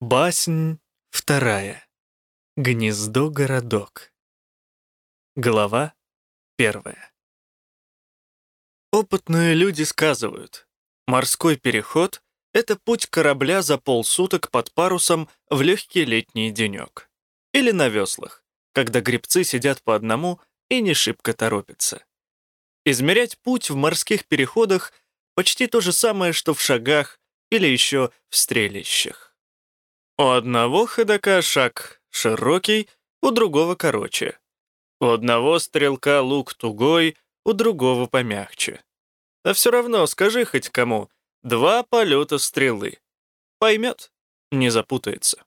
Баснь вторая. Гнездо-городок. Глава первая. Опытные люди сказывают, морской переход — это путь корабля за полсуток под парусом в легкий летний денек. Или на веслах, когда гребцы сидят по одному и не шибко торопятся. Измерять путь в морских переходах почти то же самое, что в шагах или еще в стрелищах. У одного ходока шаг широкий, у другого короче. У одного стрелка лук тугой, у другого помягче. А все равно скажи хоть кому, два полета стрелы. Поймет, не запутается.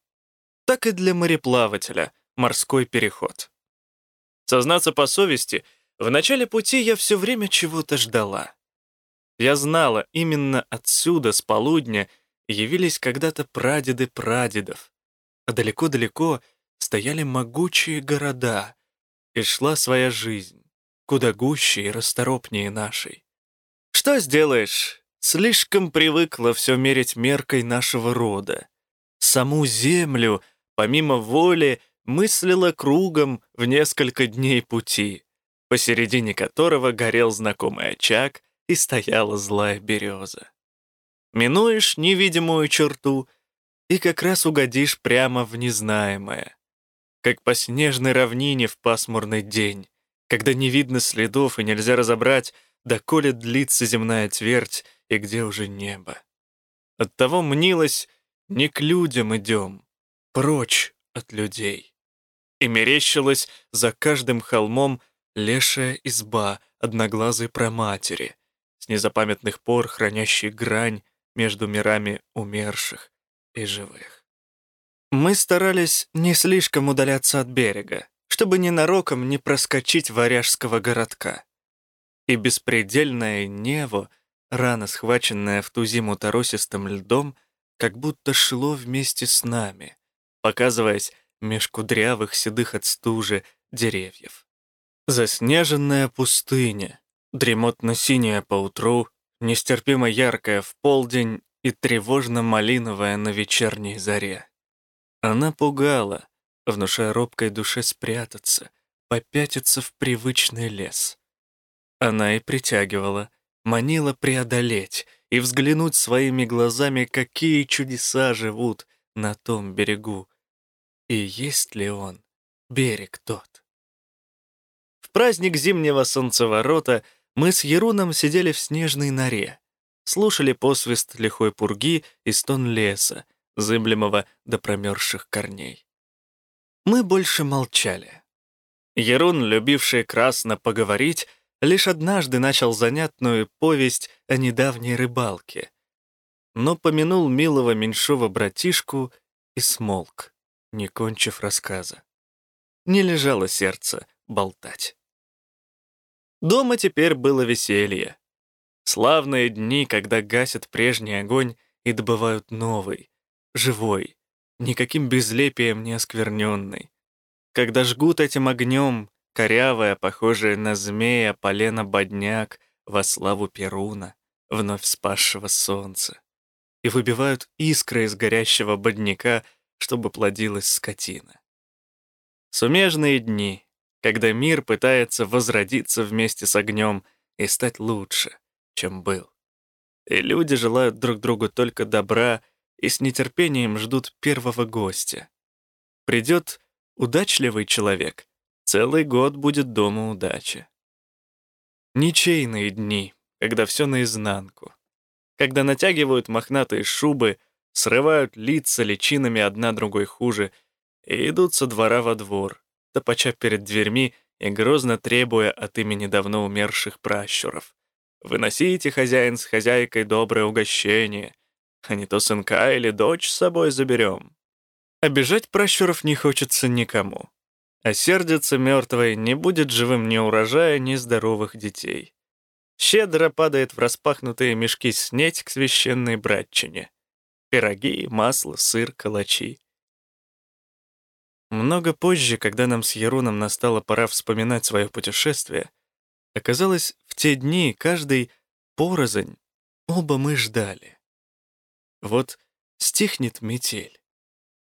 Так и для мореплавателя морской переход. Сознаться по совести, в начале пути я все время чего-то ждала. Я знала, именно отсюда, с полудня, явились когда-то прадеды прадедов, а далеко-далеко стояли могучие города, и шла своя жизнь, куда гуще и расторопнее нашей. Что сделаешь? Слишком привыкла все мерить меркой нашего рода. Саму землю, помимо воли, мыслила кругом в несколько дней пути, посередине которого горел знакомый очаг и стояла злая береза. Минуешь невидимую черту и как раз угодишь прямо в незнаемое. Как по снежной равнине в пасмурный день, когда не видно следов и нельзя разобрать, доколе длится земная твердь и где уже небо. Оттого мнилось, не к людям идем, прочь от людей. И мерещилась за каждым холмом лешая изба одноглазой проматери, с незапамятных пор хранящей грань между мирами умерших и живых. Мы старались не слишком удаляться от берега, чтобы ненароком не проскочить варяжского городка. И беспредельное нево, рано схваченное в ту зиму торосистым льдом, как будто шло вместе с нами, показываясь меж кудрявых седых от стужи деревьев. Заснеженная пустыня, дремотно-синяя поутру, нестерпимо яркая в полдень и тревожно-малиновая на вечерней заре. Она пугала, внушая робкой душе спрятаться, попятиться в привычный лес. Она и притягивала, манила преодолеть и взглянуть своими глазами, какие чудеса живут на том берегу. И есть ли он, берег тот? В праздник зимнего солнцеворота — мы с Еруном сидели в снежной норе, слушали посвист лихой пурги и стон леса, зыблемого до промерзших корней. Мы больше молчали. Ерун, любивший красно поговорить, лишь однажды начал занятную повесть о недавней рыбалке, но помянул милого меньшого братишку и смолк, не кончив рассказа. Не лежало сердце болтать. Дома теперь было веселье. Славные дни, когда гасят прежний огонь и добывают новый, живой, никаким безлепием не оскверненный. Когда жгут этим огнем, корявая, похожая на змея, полено-бодняк во славу Перуна, вновь спасшего солнца, и выбивают искры из горящего бодняка, чтобы плодилась скотина. Сумежные дни, когда мир пытается возродиться вместе с огнем и стать лучше, чем был. И люди желают друг другу только добра и с нетерпением ждут первого гостя. Придет удачливый человек, целый год будет дома удачи. Ничейные дни, когда все наизнанку, когда натягивают мохнатые шубы, срывают лица личинами одна другой хуже и идут со двора во двор, топача перед дверьми и грозно требуя от имени давно умерших пращуров. «Выносите, хозяин с хозяйкой, доброе угощение, а не то сынка или дочь с собой заберем». Обижать пращуров не хочется никому. А сердится мертвой не будет живым ни урожая, ни здоровых детей. Щедро падает в распахнутые мешки снеть к священной братчине. Пироги, масло, сыр, калачи. Много позже, когда нам с Яруном настала пора вспоминать свое путешествие, оказалось, в те дни каждый порознь, оба мы ждали. Вот стихнет метель,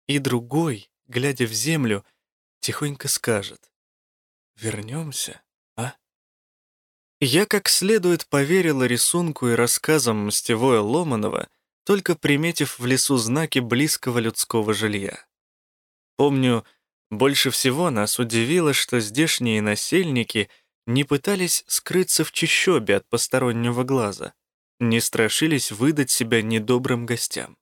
и другой, глядя в землю, тихонько скажет «Вернемся, а?» Я как следует поверила рисунку и рассказам Мстевое Ломанова, только приметив в лесу знаки близкого людского жилья. Помню, больше всего нас удивило, что здешние насельники не пытались скрыться в чащобе от постороннего глаза, не страшились выдать себя недобрым гостям.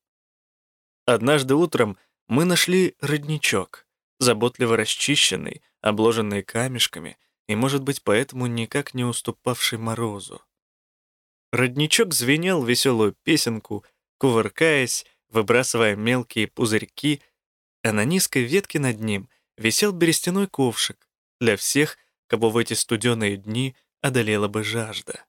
Однажды утром мы нашли родничок, заботливо расчищенный, обложенный камешками и, может быть, поэтому никак не уступавший морозу. Родничок звенел веселую песенку, кувыркаясь, выбрасывая мелкие пузырьки, а на низкой ветке над ним висел берестяной ковшик для всех, кого в эти студеные дни одолела бы жажда.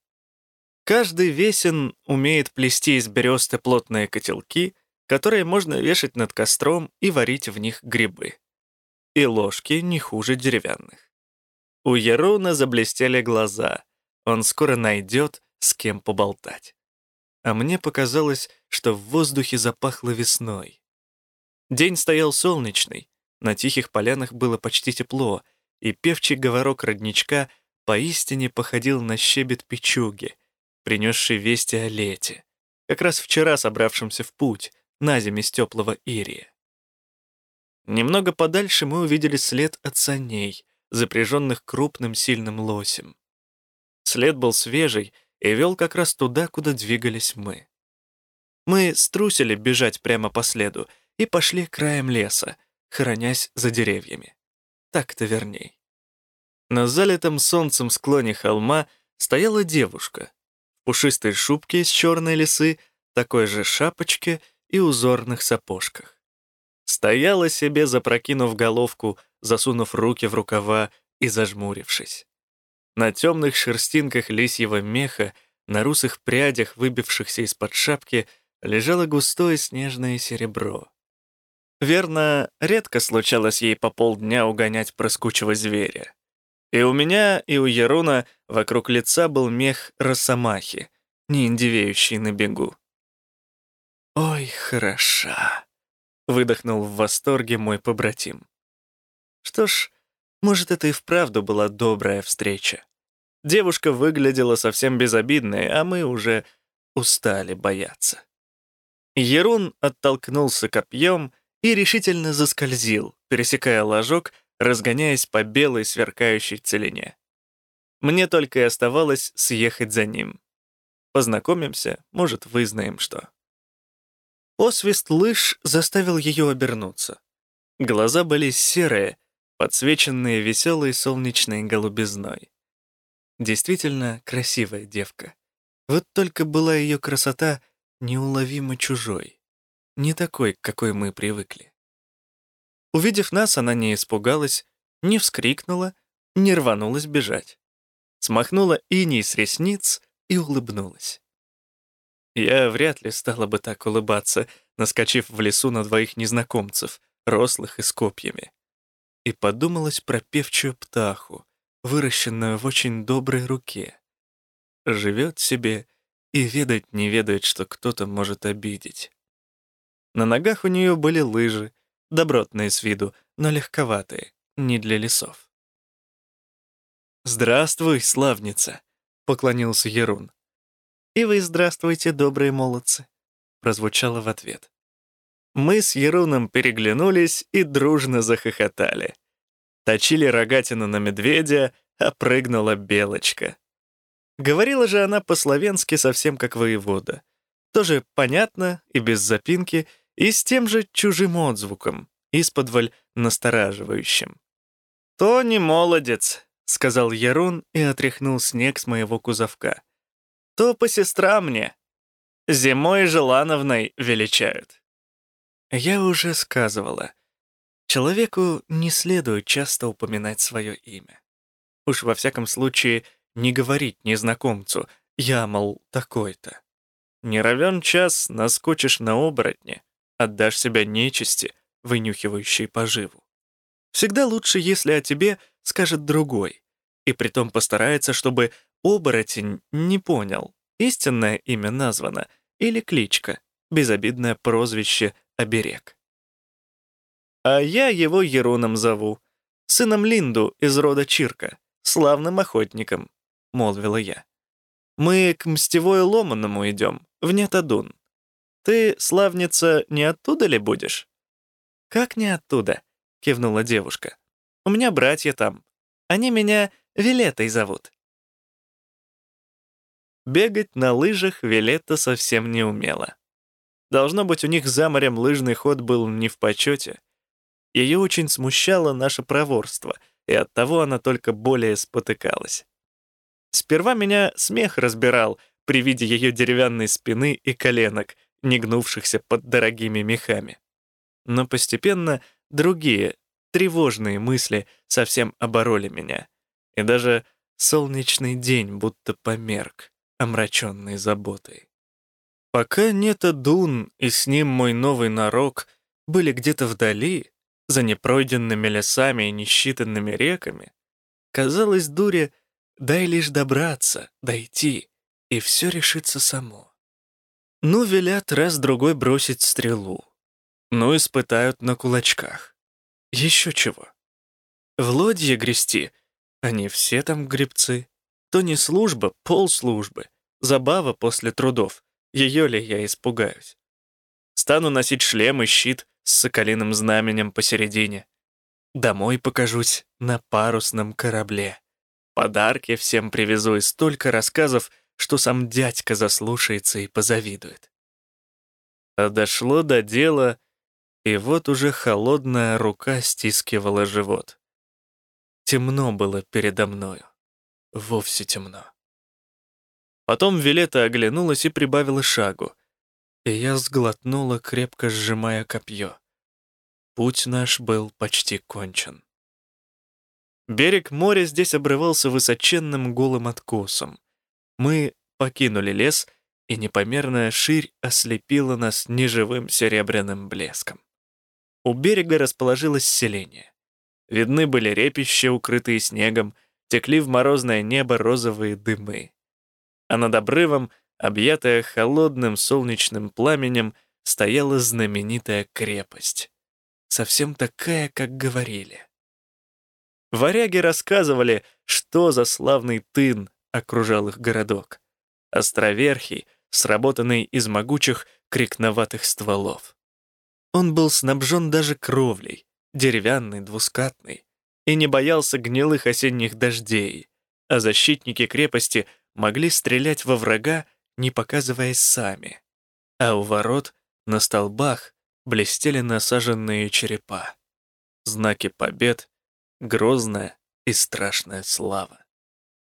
Каждый весен умеет плести из бересты плотные котелки, которые можно вешать над костром и варить в них грибы. И ложки не хуже деревянных. У Еруна заблестели глаза. Он скоро найдет, с кем поболтать. А мне показалось, что в воздухе запахло весной. День стоял солнечный, на тихих полянах было почти тепло, и певчий говорок родничка поистине походил на щебет печуги, принесший вести о лете, как раз вчера собравшемся в путь, на зиме с теплого Ирия. Немного подальше мы увидели след от саней, запряженных крупным сильным лосем. След был свежий и вел как раз туда, куда двигались мы. Мы струсили бежать прямо по следу и пошли краем леса, хоронясь за деревьями. Так-то верней. На залитом солнцем склоне холма стояла девушка в пушистой шубке из черной лисы, такой же шапочке и узорных сапожках. Стояла себе, запрокинув головку, засунув руки в рукава и зажмурившись. На темных шерстинках лисьего меха, на русых прядях, выбившихся из-под шапки, лежало густое снежное серебро. Верно, редко случалось ей по полдня угонять проскучего зверя. И у меня, и у Еруна вокруг лица был мех росомахи, не индивеющий на бегу. «Ой, хороша!» — выдохнул в восторге мой побратим. Что ж, может, это и вправду была добрая встреча. Девушка выглядела совсем безобидной, а мы уже устали бояться. Ерун оттолкнулся копьем и решительно заскользил, пересекая ложок, разгоняясь по белой сверкающей целине. Мне только и оставалось съехать за ним. Познакомимся, может, вызнаем что. Освист лыж заставил ее обернуться. Глаза были серые, подсвеченные веселой солнечной голубизной. Действительно красивая девка. Вот только была ее красота неуловимо чужой не такой, к какой мы привыкли. Увидев нас, она не испугалась, не вскрикнула, не рванулась бежать. Смахнула иней с ресниц и улыбнулась. Я вряд ли стала бы так улыбаться, наскочив в лесу на двоих незнакомцев, рослых и с копьями. И подумалась про певчую птаху, выращенную в очень доброй руке. Живет себе и ведать не ведает, что кто-то может обидеть. На ногах у нее были лыжи, добротные с виду, но легковатые, не для лесов. «Здравствуй, славница!» — поклонился Ерун. «И вы здравствуйте, добрые молодцы!» — прозвучало в ответ. Мы с Еруном переглянулись и дружно захохотали. Точили рогатину на медведя, а прыгнула белочка. Говорила же она по-словенски совсем как воевода. Тоже понятно и без запинки, и с тем же чужим отзвуком, исподволь настораживающим. «То не молодец», — сказал Ярун и отряхнул снег с моего кузовка. «То по сестра мне. Зимой Желановной величают». Я уже сказывала. Человеку не следует часто упоминать свое имя. Уж во всяком случае не говорить незнакомцу «я, мол, такой-то». Не равен час наскочишь на оборотне, отдашь себя нечисти, вынюхивающей поживу. Всегда лучше, если о тебе скажет другой, и притом постарается, чтобы оборотень не понял, истинное имя названо или кличка, безобидное прозвище оберег. А я его Еруном зову, сыном Линду из рода Чирка, славным охотником», — молвила я. «Мы к Мстевой Ломаному идем, в Нетадун. Ты, славница, не оттуда ли будешь?» «Как не оттуда?» — кивнула девушка. «У меня братья там. Они меня Вилетой зовут». Бегать на лыжах Вилета совсем не умела. Должно быть, у них за морем лыжный ход был не в почете. Ее очень смущало наше проворство, и оттого она только более спотыкалась. Сперва меня смех разбирал при виде ее деревянной спины и коленок, не гнувшихся под дорогими мехами. Но постепенно другие, тревожные мысли совсем обороли меня, и даже солнечный день будто померк, омраченный заботой. Пока Нета Дун и с ним мой новый нарок были где-то вдали, за непройденными лесами и несчитанными реками, казалось дуре, дай лишь добраться, дойти, и все решится само. Ну, велят раз-другой бросить стрелу. Ну, испытают на кулачках. Еще чего. В лодье грести, они все там гребцы. То не служба, полслужбы, забава после трудов. Ее ли я испугаюсь? Стану носить шлем и щит с соколиным знаменем посередине. Домой покажусь на парусном корабле. Подарки всем привезу и столько рассказов, что сам дядька заслушается и позавидует. А дошло до дела, и вот уже холодная рука стискивала живот. Темно было передо мною. Вовсе темно. Потом Вилета оглянулась и прибавила шагу, и я сглотнула, крепко сжимая копье. Путь наш был почти кончен. Берег моря здесь обрывался высоченным голым откосом. Мы покинули лес, и непомерная ширь ослепила нас неживым серебряным блеском. У берега расположилось селение. Видны были репища, укрытые снегом, текли в морозное небо розовые дымы. А над обрывом, объятая холодным солнечным пламенем, стояла знаменитая крепость. Совсем такая, как говорили. Варяги рассказывали, что за славный тын окружал их городок. Островерхий, сработанный из могучих крикноватых стволов. Он был снабжен даже кровлей, деревянный, двускатный, и не боялся гнилых осенних дождей, а защитники крепости могли стрелять во врага, не показываясь сами. А у ворот на столбах блестели насаженные черепа. Знаки побед, грозная и страшная слава.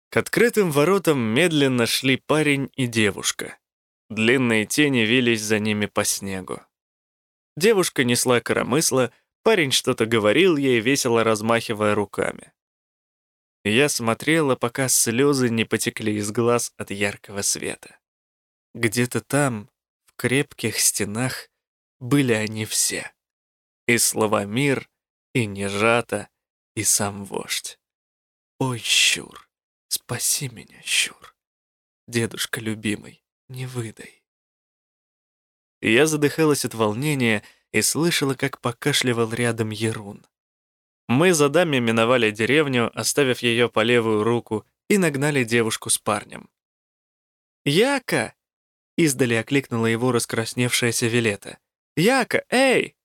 К открытым воротам медленно шли парень и девушка. Длинные тени вились за ними по снегу. Девушка несла коромысло, парень что-то говорил ей, весело размахивая руками. Я смотрела, пока слезы не потекли из глаз от яркого света. Где-то там, в крепких стенах, были они все. И Славомир, и Нежата, и сам вождь. Ой, Щур, спаси меня, Щур. Дедушка любимый, не выдай. Я задыхалась от волнения и слышала, как покашливал рядом Ерун. Мы за даме миновали деревню, оставив ее по левую руку, и нагнали девушку с парнем. «Яка!» — издали окликнула его раскрасневшаяся Вилета. «Яка, эй!»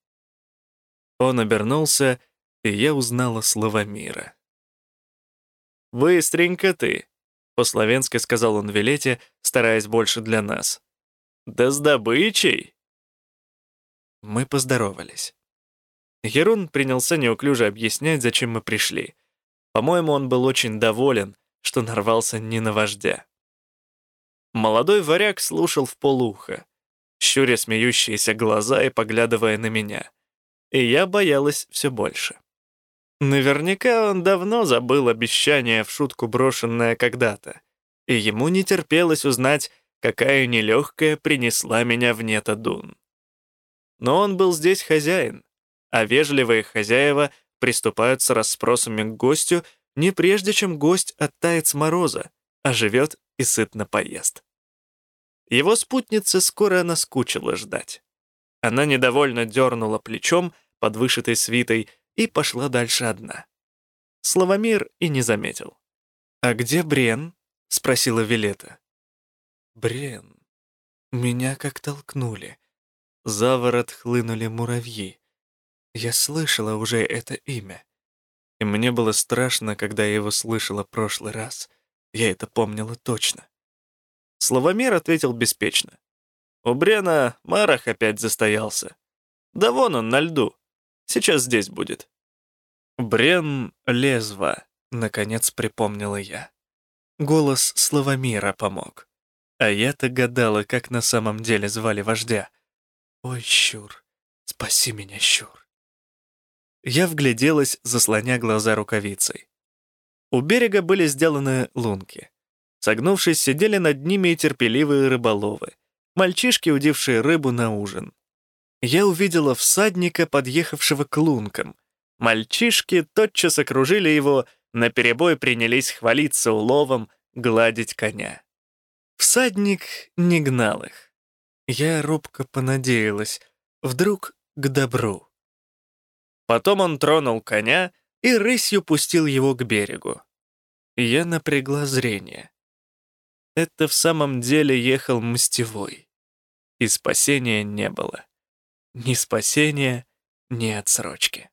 Он обернулся, и я узнала слова мира. «Быстренько ты!» — по-словенски сказал он Вилете, стараясь больше для нас. «Да с добычей!» Мы поздоровались. Ерун принялся неуклюже объяснять, зачем мы пришли. По-моему, он был очень доволен, что нарвался не на вождя. Молодой варяг слушал в полуха, щуря смеющиеся глаза и поглядывая на меня. И я боялась все больше. Наверняка он давно забыл обещание в шутку брошенное когда-то, и ему не терпелось узнать, какая нелегкая принесла меня в Нетадун. Но он был здесь хозяин, а вежливые хозяева приступают с расспросами к гостю не прежде, чем гость оттает с мороза, а живет и сытно поест. Его спутница скоро наскучила ждать. Она недовольно дернула плечом, под вышитой свитой и пошла дальше одна. Славомир и не заметил. «А где Брен?» — спросила Вилета. «Брен. Меня как толкнули. За ворот хлынули муравьи. Я слышала уже это имя. И мне было страшно, когда я его слышала прошлый раз. Я это помнила точно. Словомир ответил беспечно. У Брена Марах опять застоялся. Да вон он, на льду. Сейчас здесь будет. Брен Лезва, наконец припомнила я. Голос Словомира помог. А я-то гадала, как на самом деле звали вождя. Ой, Щур, спаси меня, Щур. Я вгляделась, заслоня глаза рукавицей. У берега были сделаны лунки. Согнувшись, сидели над ними терпеливые рыболовы, мальчишки, удившие рыбу на ужин. Я увидела всадника, подъехавшего к лункам. Мальчишки тотчас окружили его, наперебой принялись хвалиться уловом, гладить коня. Всадник не гнал их. Я робко понадеялась, вдруг к добру. Потом он тронул коня и рысью пустил его к берегу. Я напрягла зрение. Это в самом деле ехал мстевой. И спасения не было. Ни спасения, ни отсрочки.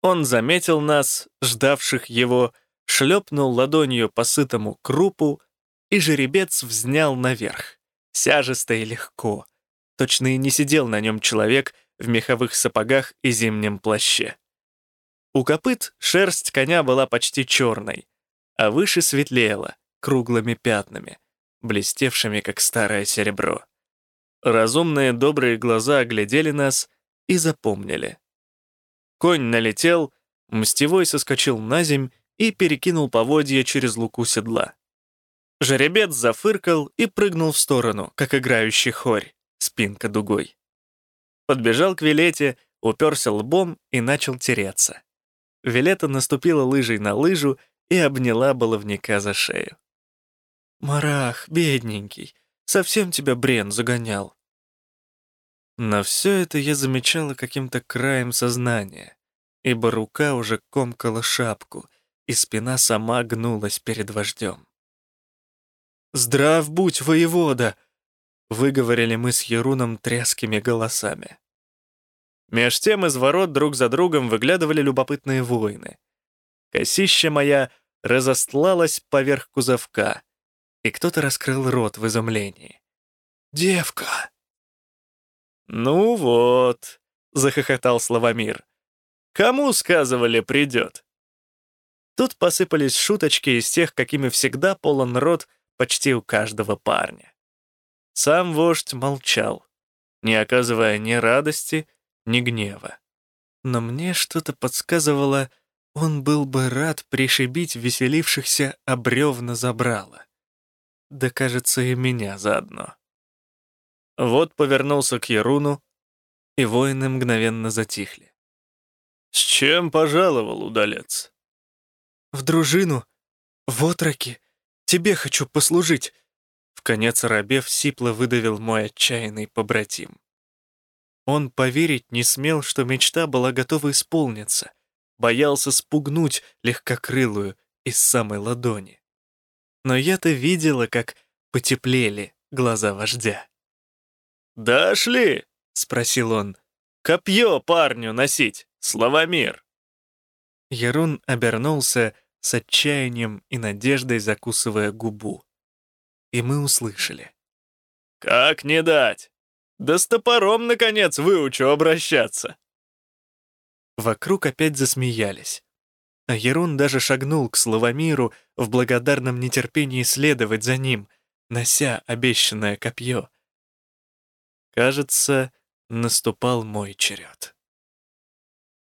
Он заметил нас, ждавших его, шлепнул ладонью по сытому крупу, и жеребец взнял наверх, сяжесто и легко. Точно и не сидел на нем человек, в меховых сапогах и зимнем плаще. У копыт шерсть коня была почти черной, а выше светлела, круглыми пятнами, блестевшими, как старое серебро. Разумные добрые глаза оглядели нас и запомнили. Конь налетел, мстевой соскочил на земь и перекинул поводья через луку седла. Жеребец зафыркал и прыгнул в сторону, как играющий хорь, спинка дугой. Подбежал к Вилете, уперся лбом и начал тереться. Вилета наступила лыжей на лыжу и обняла баловника за шею. «Марах, бедненький, совсем тебя Брен загонял». Но все это я замечала каким-то краем сознания, ибо рука уже комкала шапку, и спина сама гнулась перед вождем. «Здрав будь, воевода!» выговорили мы с Еруном трескими голосами. Меж тем из ворот друг за другом выглядывали любопытные воины. Косища моя разостлалась поверх кузовка, и кто-то раскрыл рот в изумлении. «Девка!» «Ну вот», — захохотал Славомир. «Кому, сказывали, придет?» Тут посыпались шуточки из тех, какими всегда полон рот почти у каждого парня. Сам вождь молчал, не оказывая ни радости, ни гнева. Но мне что-то подсказывало, он был бы рад пришибить веселившихся обревна забрала. Да, кажется, и меня заодно. Вот повернулся к Яруну, и воины мгновенно затихли. «С чем пожаловал, удалец?» «В дружину, в отроки, тебе хочу послужить», в конец рабев сипло выдавил мой отчаянный побратим. Он поверить не смел, что мечта была готова исполниться, боялся спугнуть легкокрылую из самой ладони. Но я-то видела, как потеплели глаза вождя. «Дошли?» — спросил он. «Копье парню носить, Славомир!» Ярун обернулся с отчаянием и надеждой закусывая губу и мы услышали. «Как не дать? Да с топором, наконец, выучу обращаться!» Вокруг опять засмеялись. А Ерун даже шагнул к Славомиру в благодарном нетерпении следовать за ним, нося обещанное копье. Кажется, наступал мой черед.